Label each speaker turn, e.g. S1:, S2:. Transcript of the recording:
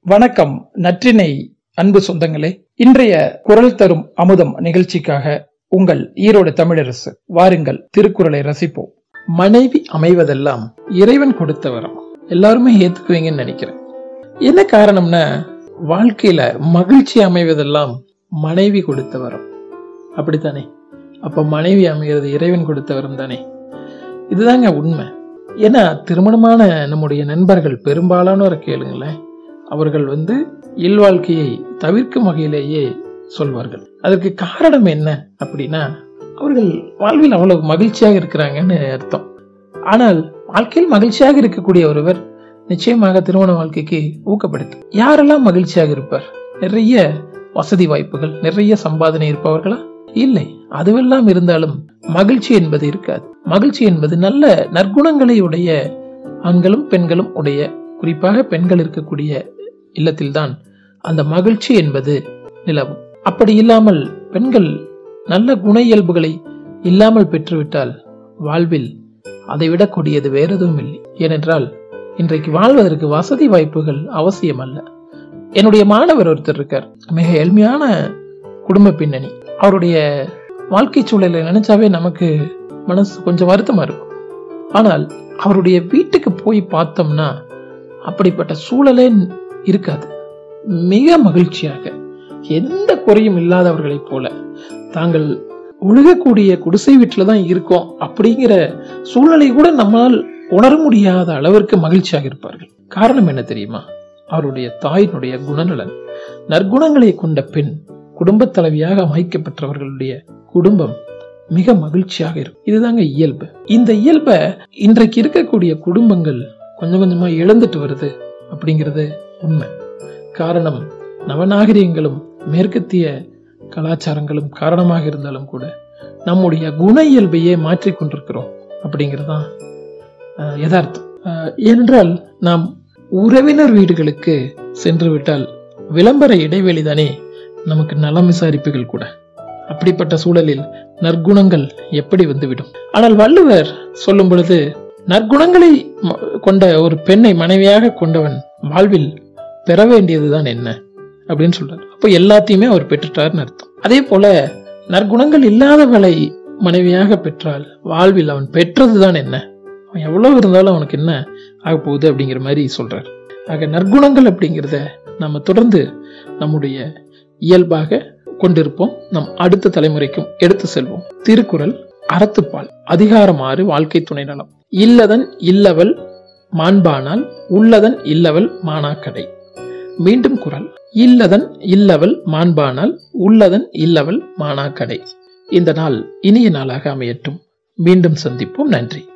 S1: வணக்கம் நற்றினை அன்பு சொந்தங்களே. இன்றைய குரல் தரும் அமுதம் நிகழ்ச்சிக்காக உங்கள் ஈரோடு தமிழரசு வாருங்கள் திருக்குறளை ரசிப்போம். மனைவி அமைவதெல்லாம் இறைவன் கொடுத்த வரம். எல்லாருமே ஏத்துக்குவீங்கன்னு நினைக்கிறேன். என்ன காரணம்னா வாழ்க்கையில மகிழ்ச்சி அமைவதெல்லாம் மனைவி கொடுத்த வரம். அப்படித்தானே? அப்ப மனைவி அமைகிறது இறைவன் கொடுத்த வரம் தானே? இதுதாங்க உண்மை. ஏன்னா திருமணமான நம்முடைய நண்பர்கள் பெரும்பாலானோரை கேளுங்களேன் அவர்கள் வந்து இல்வாழ்க்கையை தவிர்க்கும் வகையிலேயே சொல்வார்கள். அதற்கு காரணம் என்ன அப்படின்னா அவர்கள் வாழ்வில் அவ்வளவு மகிழ்ச்சியாக இருக்கிறாங்கன்னு அர்த்தம். ஆனால் வாழ்க்கையில் மகிழ்ச்சியாக இருக்கக்கூடிய ஒருவர் நிச்சயமாக திருமண வாழ்க்கைக்கு ஊக்கப்படுத்தும். யாரெல்லாம் மகிழ்ச்சியாக இருப்பார்? நிறைய வசதி வாய்ப்புகள் நிறைய சம்பாதனை இருப்பவர்களா? இல்லை அதுவெல்லாம் இருந்தாலும் மகிழ்ச்சி என்பது இருக்காது. மகிழ்ச்சி என்பது நல்ல நற்குணங்களை உடைய ஆண்களும் பெண்களும் உடைய குறிப்பாக பெண்கள் இருக்கக்கூடிய இல்லத்தில்தான் அந்த மகிழ்ச்சி என்பது நிலவும். அப்படி இல்லாமல் பெண்கள் நல்ல குண இயல்புகளை இல்லாமல் பெற்றுவிட்டால் வாழ்வில் அதை விட கொடியது வேற எதுவும் இல்லை. ஏனென்றால் இன்றைக்கு வாழ்வதற்கு வசதி வாய்ப்புகள் அவசியம் அல்ல என்னுடைய மாணவர் ஒருத்தர் இருக்கார். மிக எளிமையான குடும்ப பின்னணி. அவருடைய வாழ்க்கை சூழலை நினைச்சாவே நமக்கு மனசு கொஞ்சம் வருத்தமா இருக்கும். ஆனால் அவருடைய வீட்டுக்கு போய் பார்த்தோம்னா அப்படிப்பட்ட சூழலே இருக்காது. மிக மகிழ்ச்சியாக எந்த குறையும் இல்லாதவர்களைப் போல தாங்கள் ஒழுகக்கூடிய குடிசை வீட்டில் தான் இருக்கோம் அப்படிங்கிற சூழலை கூட நம்மால் உணர முடியாத அளவிற்கு மகிழ்ச்சியாக இருப்பார்கள். காரணம் என்ன தெரியுமா? அவருடைய தாயினுடைய குணநலன். நற்குணங்களை கொண்ட பெண் குடும்ப தலைவியாக அமைக்கப்பட்டவர்களுடைய குடும்பம் மிக மகிழ்ச்சியாக இருக்கும். இதுதாங்க இயல்பு. இந்த இயல்பை இன்றைக்கு இருக்கக்கூடிய குடும்பங்கள் கொஞ்சம் கொஞ்சமா இழந்துட்டு வருது அப்படிங்கிறது உண்மை. காரணம் நவநாகரிகங்களும் மேற்கத்திய கலாச்சாரங்களும் காரணமாக இருந்தாலும் கூட நம்முடைய குண இயல்பையே மாற்றிக்கொண்டிருக்கிறோம் அப்படிங்கிறதான் யதார்த்தம். ஏனென்றால் நாம் உறவினர் வீடுகளுக்கு சென்று விட்டால் விளம்பர இடைவெளி தானே நமக்கு நலம் விசாரிப்புகள் கூட. அப்படிப்பட்ட சூழலில் நற்குணங்கள் எப்படி வந்துவிடும்? ஆனால் வள்ளுவர் சொல்லும் பொழுது நற்குணங்களை கொண்ட ஒரு பெண்ணை மனைவியாக கொண்டவன் வாழ்வில் பெற வேண்டியதுதான் என்ன? அப்படின்னு சொல்றாரு. அப்போ எல்லாத்தையுமே அவர் பெற்றுட்டார்னு அர்த்தம். அதே போல நற்குணங்கள் இல்லாதவளை மனைவியாக பெற்றால் வாழ்வில் அவன் பெற்றதுதான் என்ன? அவன் எவ்வளவு இருந்தாலும் அவனுக்கு என்ன ஆக போகுது அப்படிங்கிற மாதிரி சொல்றார். ஆக நற்குணங்கள் அப்படிங்கிறத நம்ம தொடர்ந்து நம்முடைய இயல்பாக கொண்டிருப்போம். நம் அடுத்த தலைமுறைக்கும் எடுத்து செல்வோம். திருக்குறள் அறத்துப்பால் அதிகாரம் ஆறு வாழ்க்கை துணை நலம் இல்லதன் இல்லவள் மாண்பானால் உள்ளதன் இல்லவள் மானாக்கடை. மீண்டும் குரல். இல்லதன் இல்லவள் மாண்பானால் உள்ளதன் இல்லவள் மானாக்கடை. இந்த நாள் இனிய நாளாக அமையட்டும். மீண்டும் சந்திப்போம். நன்றி.